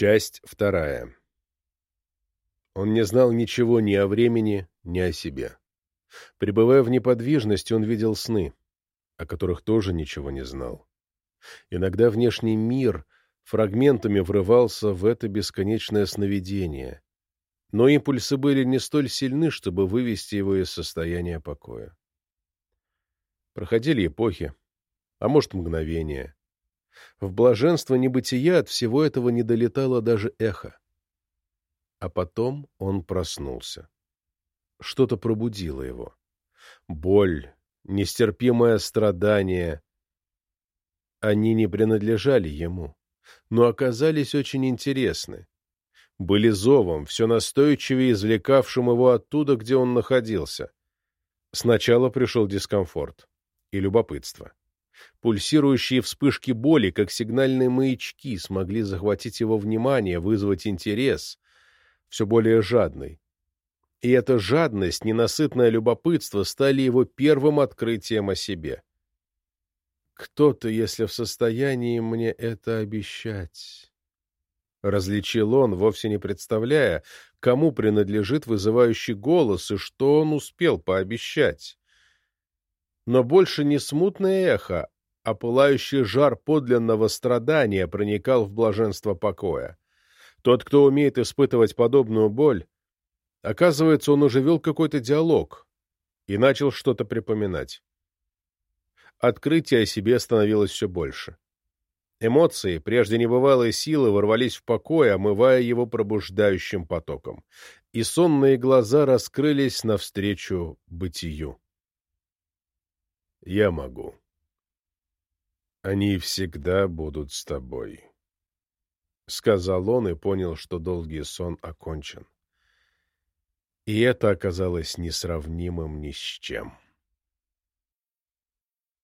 Часть вторая. Он не знал ничего ни о времени, ни о себе. Пребывая в неподвижности, он видел сны, о которых тоже ничего не знал. Иногда внешний мир фрагментами врывался в это бесконечное сновидение, но импульсы были не столь сильны, чтобы вывести его из состояния покоя. Проходили эпохи, а может, мгновения. В блаженство небытия от всего этого не долетало даже эхо. А потом он проснулся. Что-то пробудило его. Боль, нестерпимое страдание. Они не принадлежали ему, но оказались очень интересны. Были зовом, все настойчивее извлекавшим его оттуда, где он находился. Сначала пришел дискомфорт и любопытство. Пульсирующие вспышки боли, как сигнальные маячки, смогли захватить его внимание, вызвать интерес, все более жадный. И эта жадность, ненасытное любопытство стали его первым открытием о себе. «Кто-то, если в состоянии мне это обещать?» Различил он, вовсе не представляя, кому принадлежит вызывающий голос и что он успел пообещать. Но больше не смутное эхо, а пылающий жар подлинного страдания проникал в блаженство покоя. Тот, кто умеет испытывать подобную боль, оказывается, он уже вел какой-то диалог и начал что-то припоминать. Открытие о себе становилось все больше. Эмоции, прежде небывалые силы, ворвались в покой, омывая его пробуждающим потоком, и сонные глаза раскрылись навстречу бытию. «Я могу», они всегда будут с тобой. Сказал он и понял, что долгий сон окончен. И это оказалось несравнимым ни с чем.